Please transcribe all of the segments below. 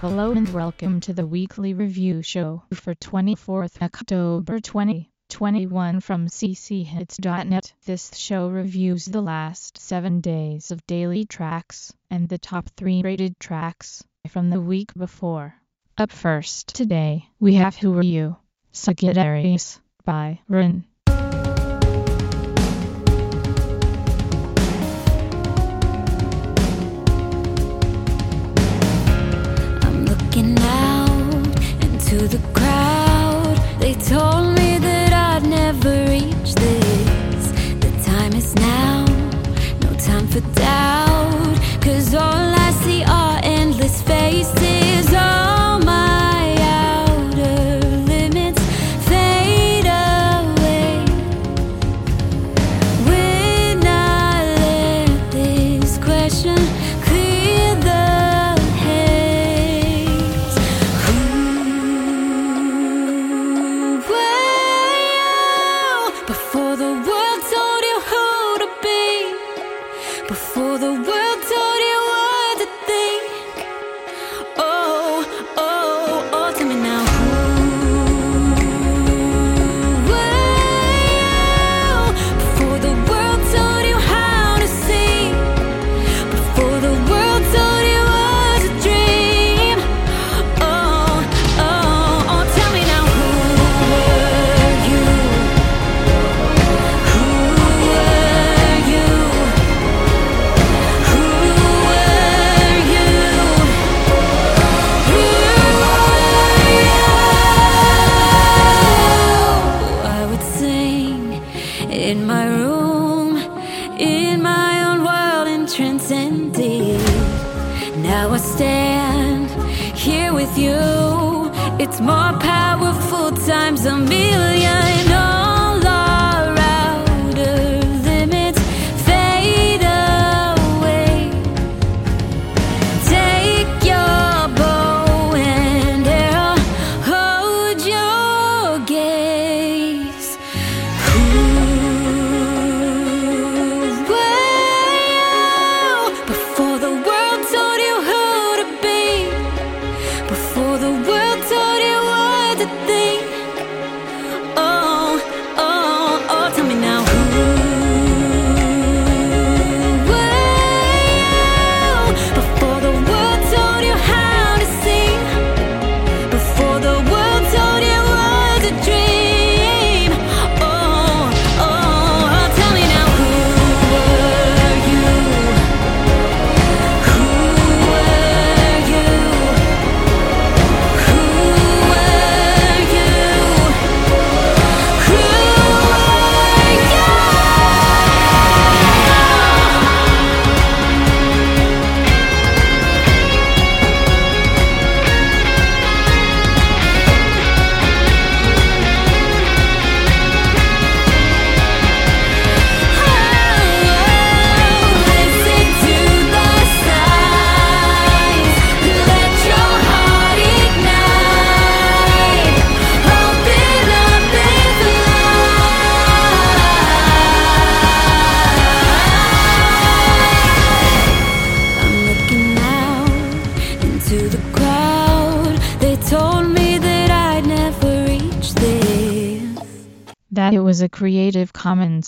Hello and welcome to the weekly review show for 24th October 2021 from cchits.net. This show reviews the last 7 days of daily tracks and the top 3 rated tracks from the week before. Up first today, we have Who Are You? Sagittarius by Rin.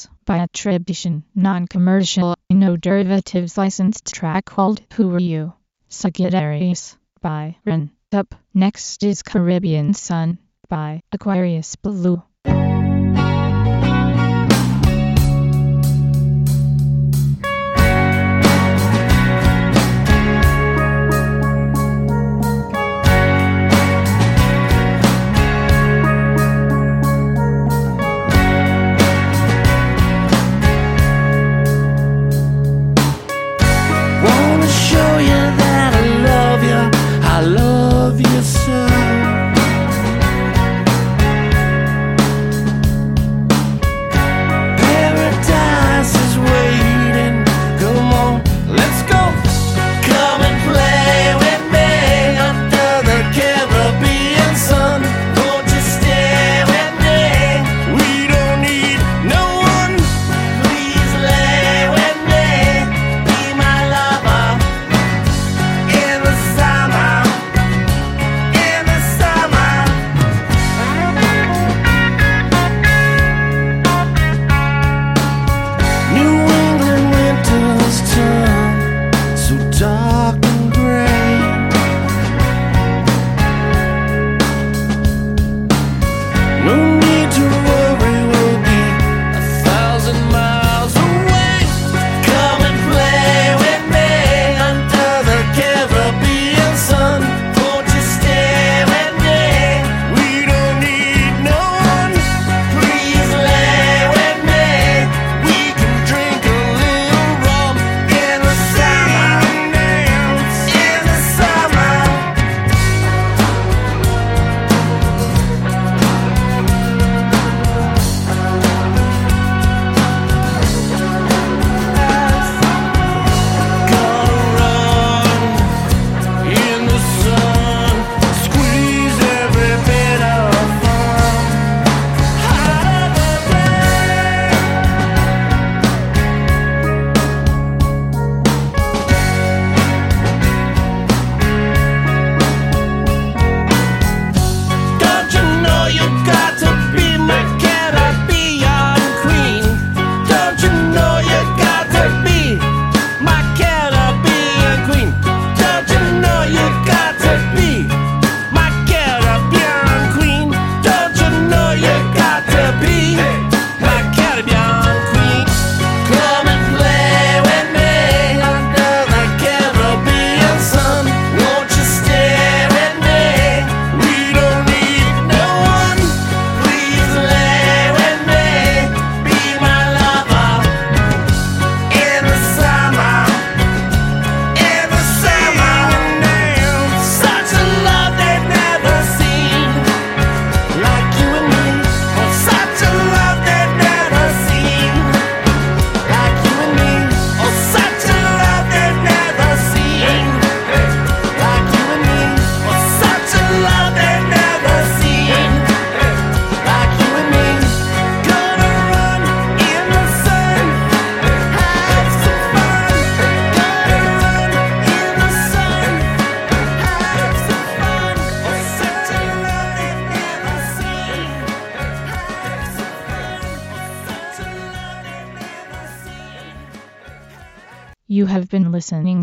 Materials by attribution, non-commercial, no derivatives licensed track called Who Are You? Sagittarius by Ren. Up next is Caribbean Sun by Aquarius Blue.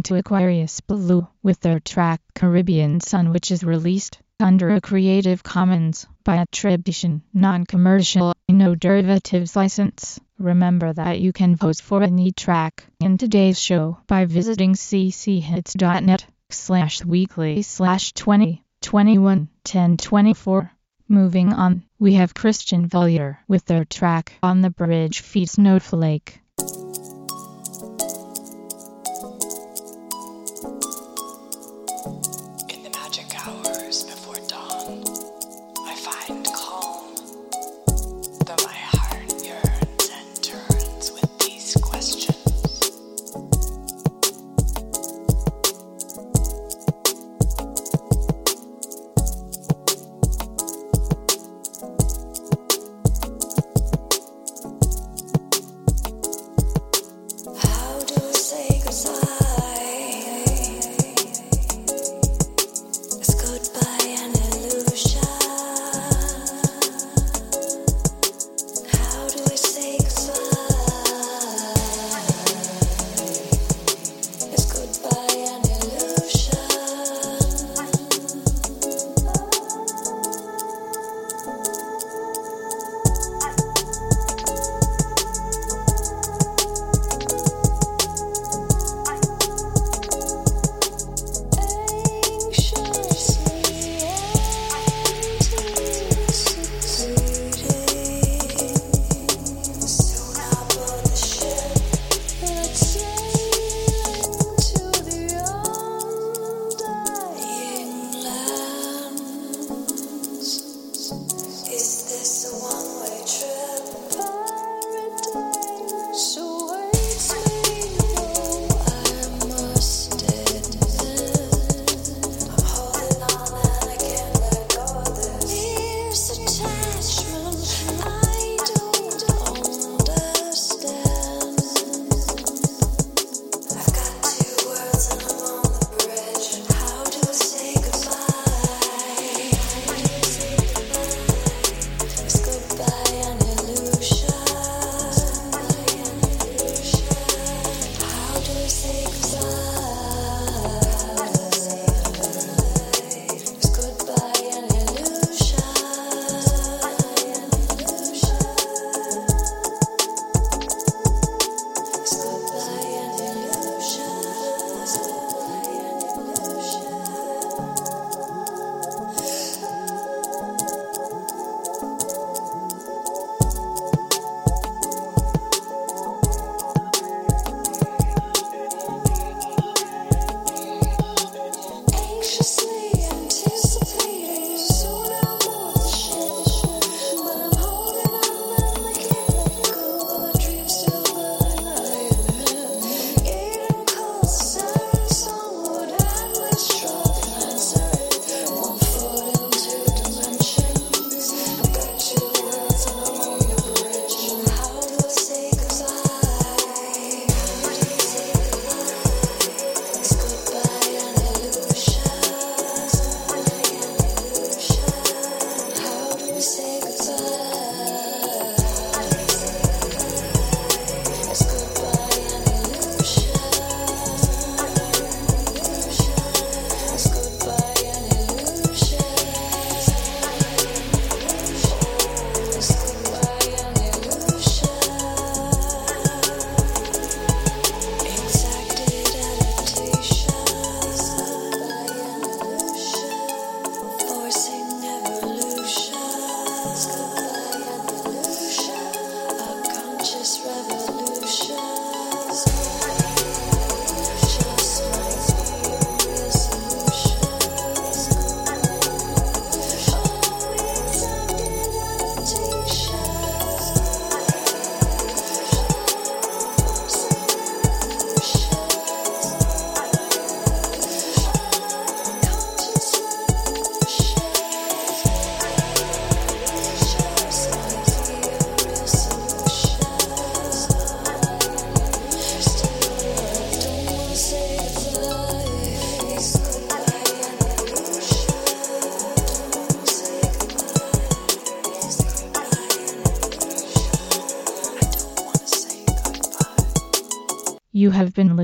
To Aquarius Blue with their track Caribbean Sun which is released under a Creative Commons by attribution, non-commercial, no derivatives license. Remember that you can vote for any track in today's show by visiting cchits.net slash weekly slash 20 21 10 24. Moving on, we have Christian Vellier with their track On the Bridge Feet Snowflake.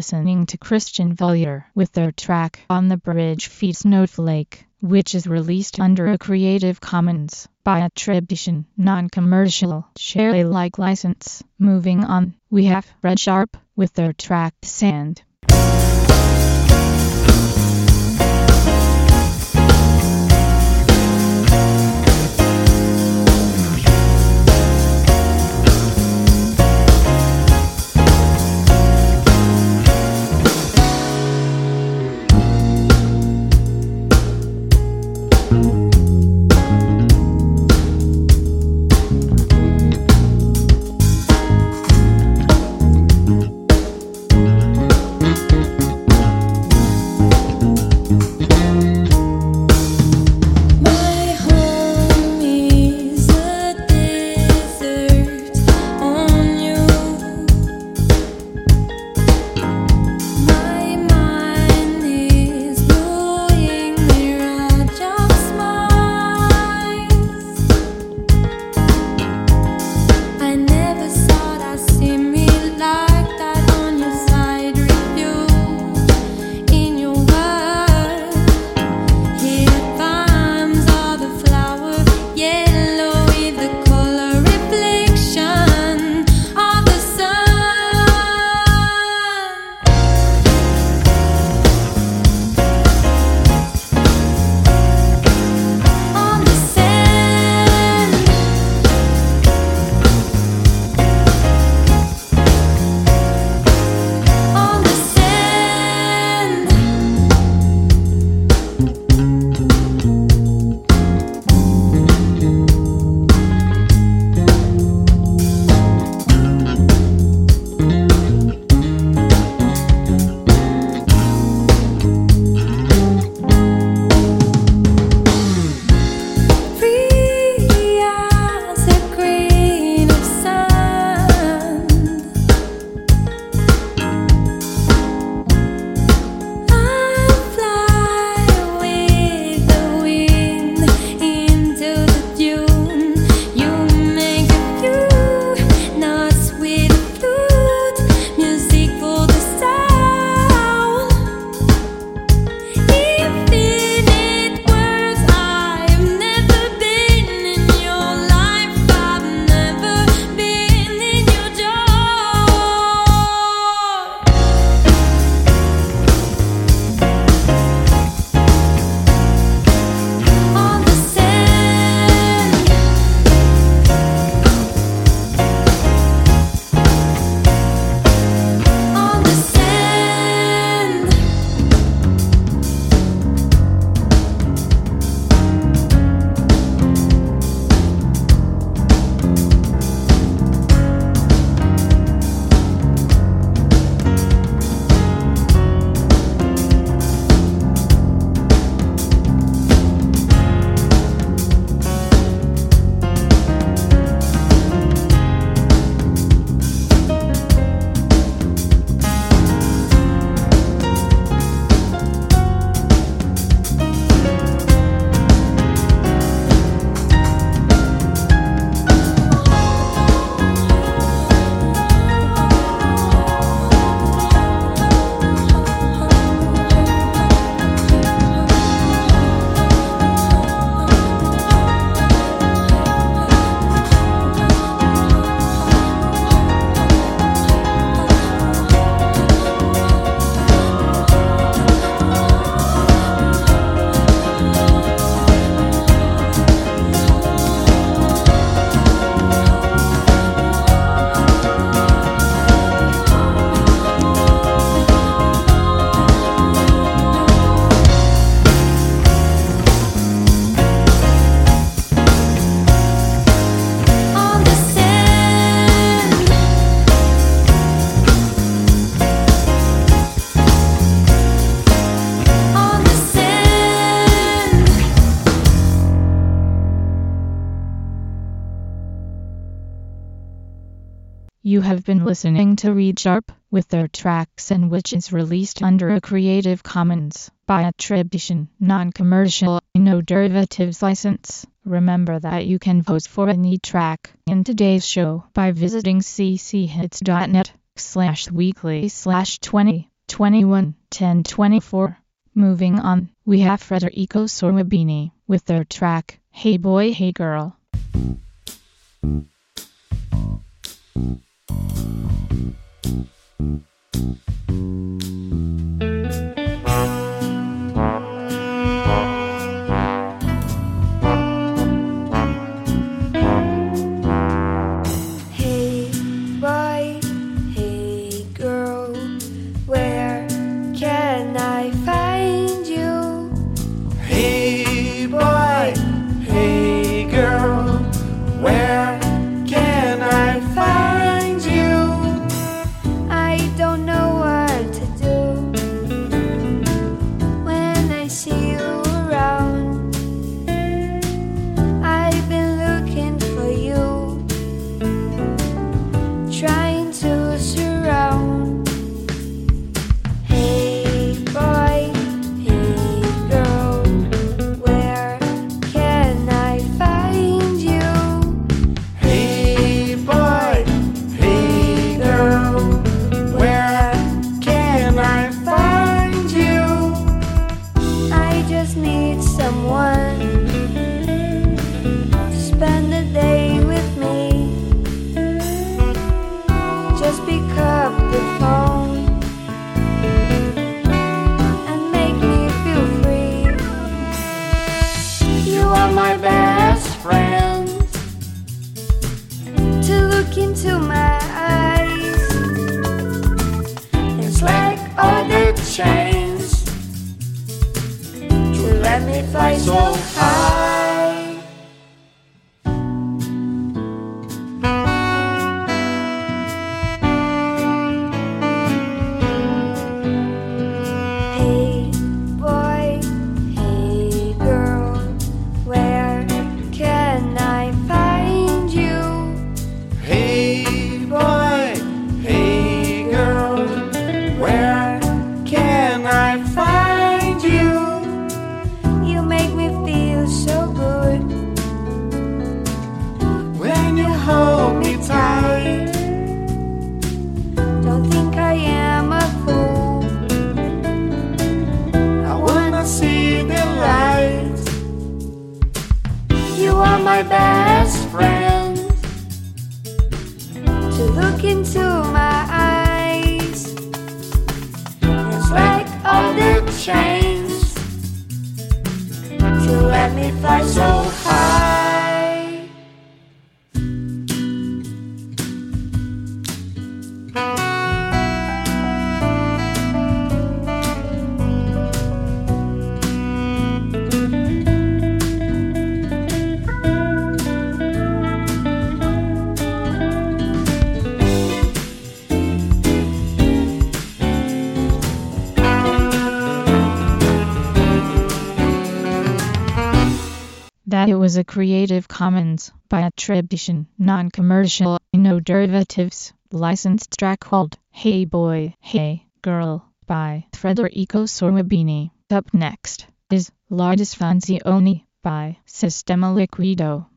Listening to Christian Valier with their track On the Bridge Feed Snowflake, which is released under a Creative Commons by attribution, non-commercial, share Alike license. Moving on, we have Red Sharp with their track Sand. have been listening to Read Sharp with their track Sand which is released under a Creative Commons by attribution, non-commercial, no derivatives license. Remember that you can vote for any track in today's show by visiting cchits.net slash weekly slash 20 21 10 24. Moving on, we have Federico Sorwabini with their track, Hey Boy Hey Girl. Mm-hmm. thank you if I so a Creative Commons by attribution, non-commercial, no derivatives, licensed track called Hey Boy, Hey Girl by Frederico Sorabini. Up next is La Only by Sistema Liquido.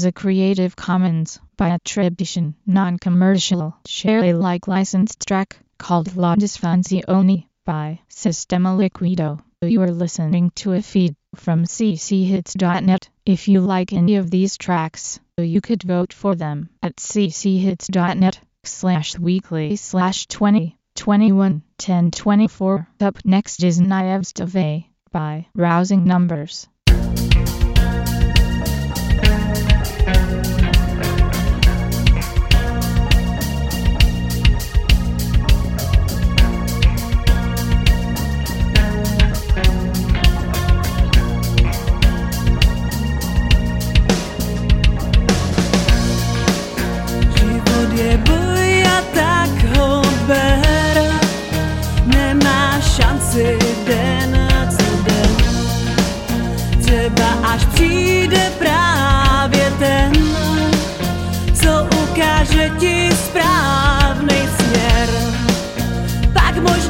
Was a Creative Commons by attribution, non-commercial, share Alike licensed track called La Disfunzione by Sistema Liquido. You are listening to a feed from cchits.net. If you like any of these tracks, you could vote for them at cchits.net slash weekly slash 20 21 10 24. Up next is Knives Stave by Rousing Numbers.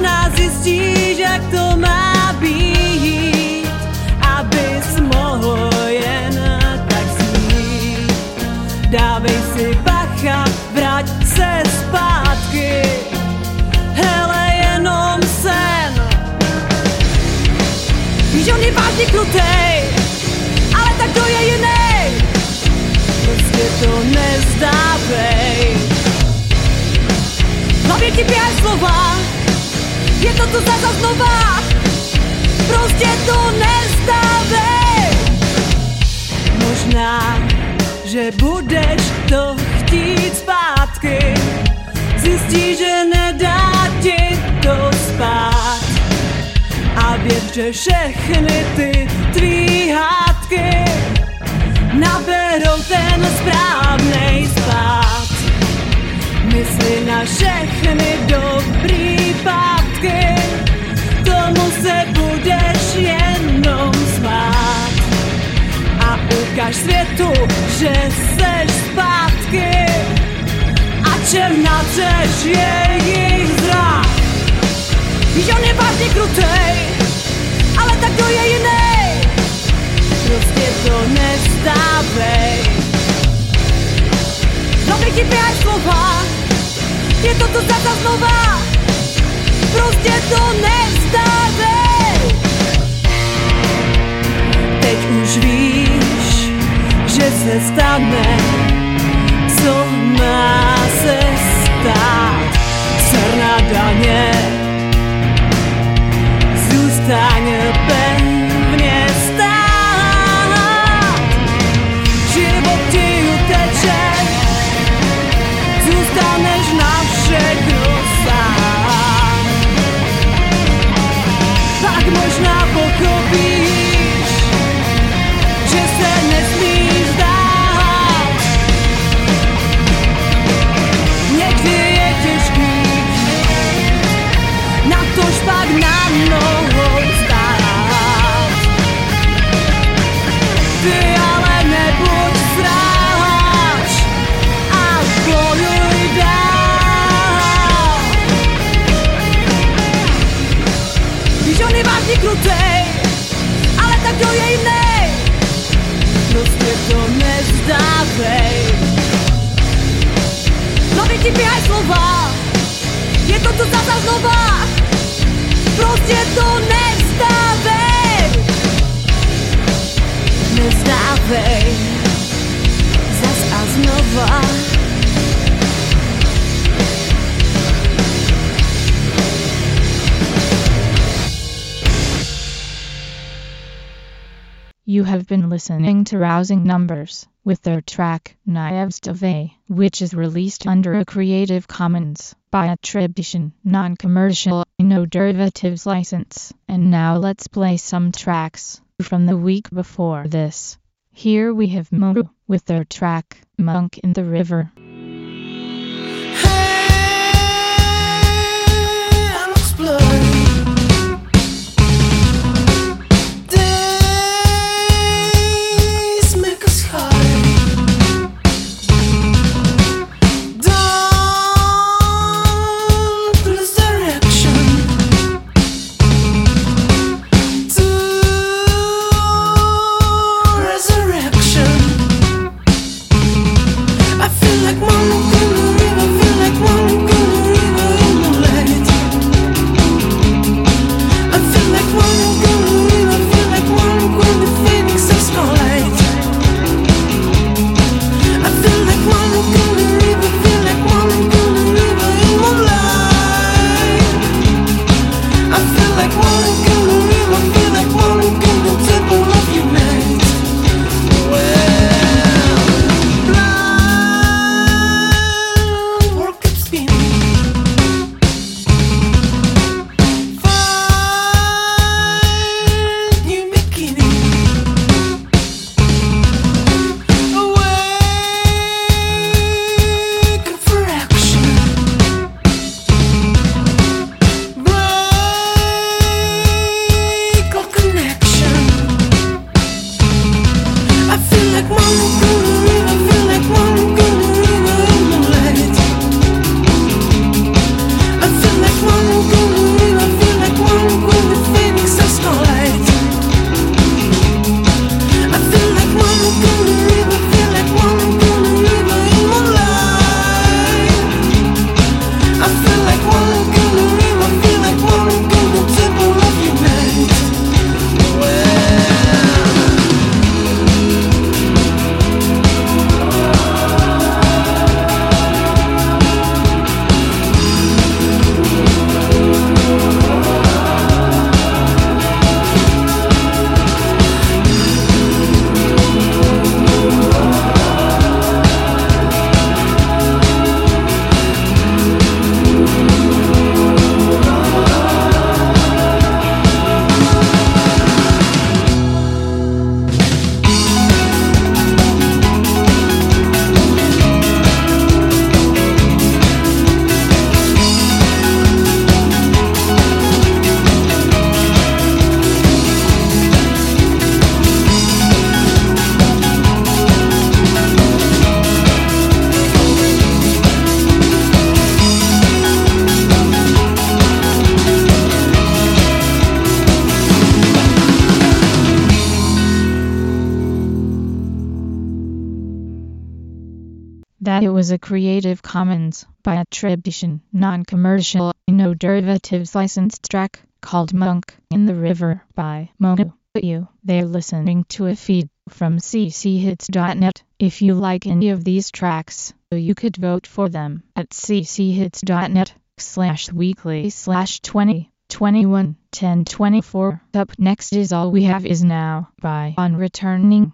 Možná zjistíš, jak to má být Abys mohl jen tak znít Dávej si bacha, vrať se zpátky Hele, jenom sen. Víš, on je vážně krutej Ale tak to je jiný Prostě to nezdávej. Hlavě ti běhají slova Je to tu zase znova. Prostě to nezdávej. Možná, že budeš to chtít zpátky. Zjistíš, že nedá ti to spát. A věř, že všechny ty tvý hádky Naberou ten správnej spát. Mysli na všechny dobrý pátky Tomu se budeš jenom smát a ukáž světu, že seš zpátky a řeč je jejich zrak. On je vážně krutej, ale tak to je jiný. Prostě to. Hlavně ti běhají slova, je to tu zase znova. Prostě to nezdávej. Teď už víš, že se stane, co má se stát. Černá daně zůstaň pevně have been listening to Rousing Numbers with their track Knives Stave, which is released under a Creative Commons by attribution, non-commercial, no derivatives license. And now let's play some tracks from the week before this. Here we have Moru with their track Monk in the River. It a Creative Commons by attribution, non-commercial, no derivatives licensed track called Monk in the River by Mono. You, they're listening to a feed from cchits.net. If you like any of these tracks, you could vote for them at cchits.net slash weekly slash 20 21 10 24. Up next is All We Have Is Now by On Returning.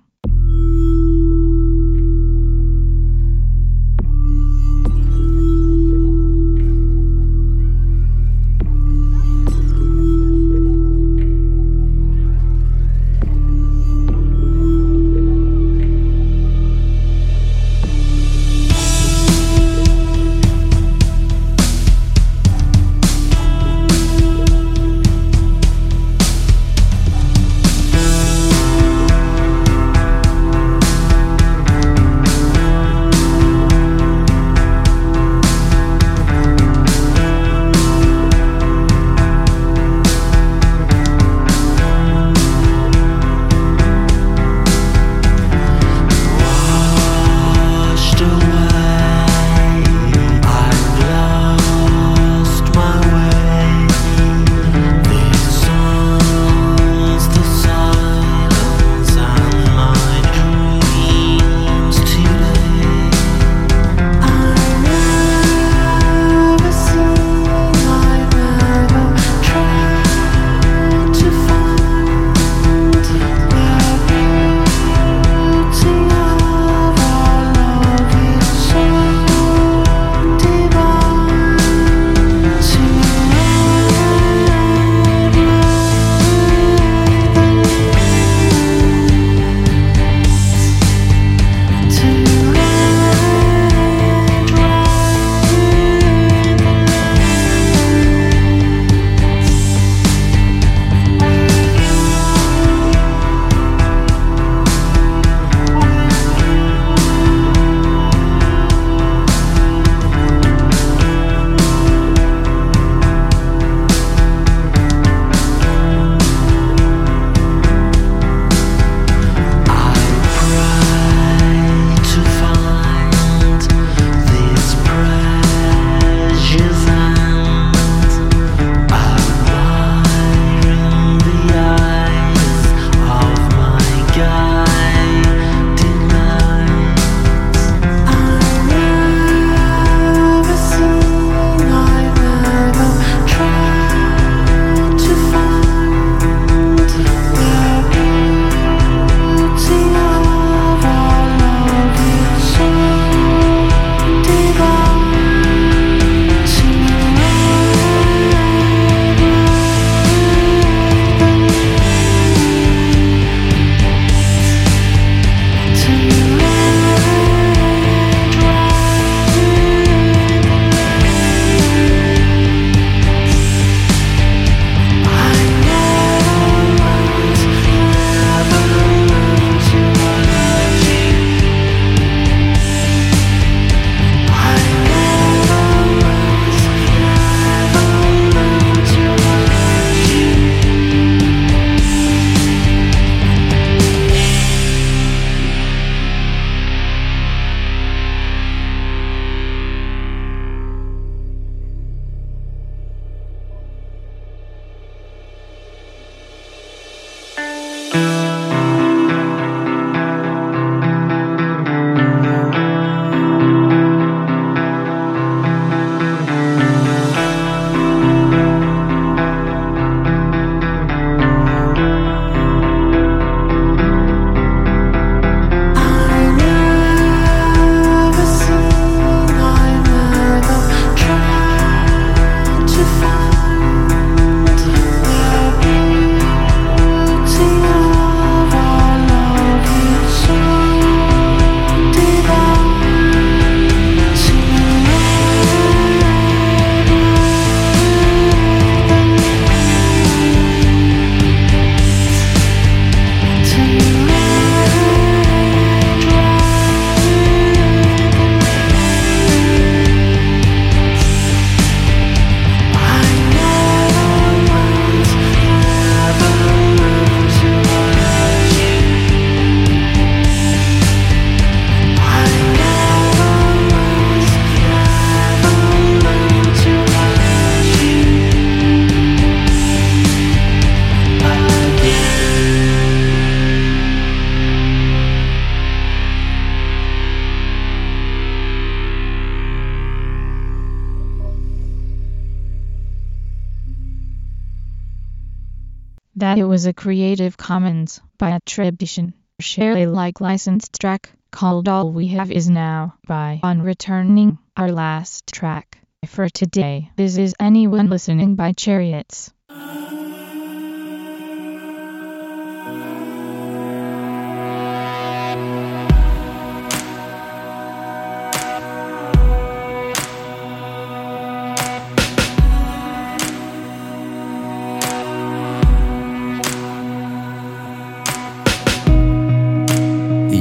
That it was a Creative Commons by attribution, share Alike licensed track called All We Have Is Now by On Returning, our last track for today. This is Anyone Listening by Chariots.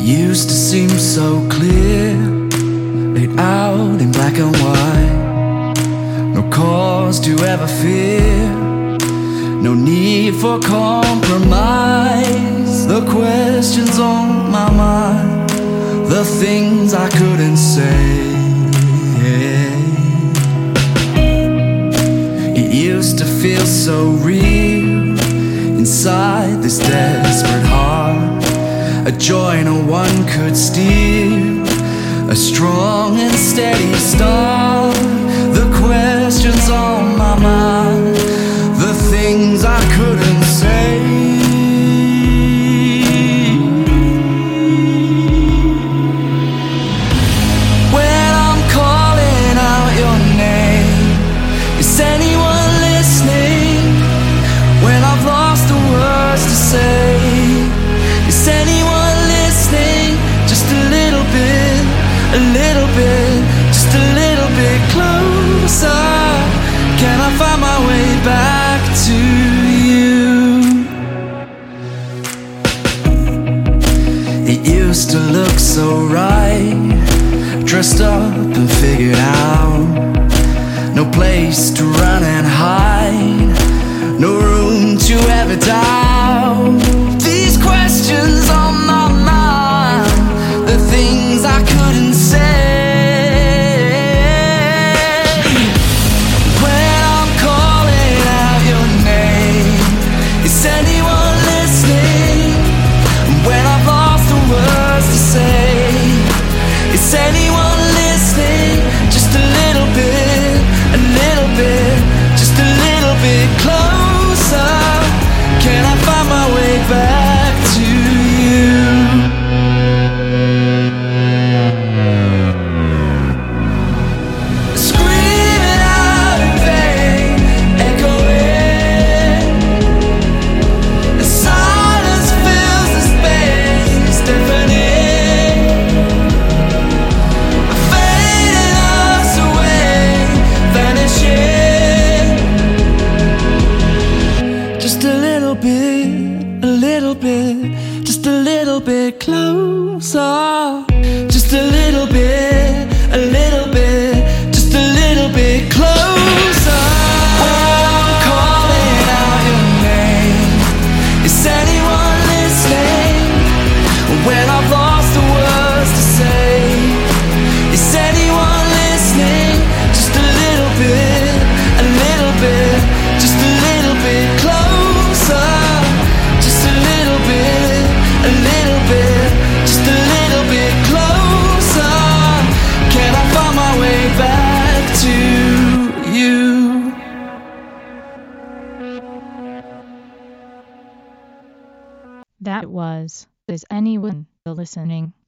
Used to seem so clear, laid out in black and white. No cause to ever fear, no need for compromise. The questions on my mind, the things I couldn't say. It used to feel so real inside this desperate heart. A joy no one could steal. A strong and steady start.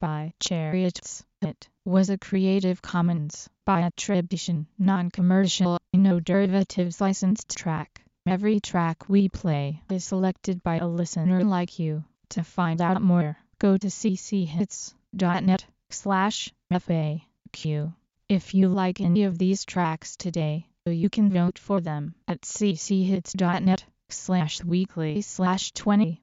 By Chariots. It was a Creative Commons by attribution, non-commercial, no derivatives licensed track. Every track we play is selected by a listener like you. To find out more, go to cchits.net slash FAQ. If you like any of these tracks today, you can vote for them at cchits.net slash weekly slash 20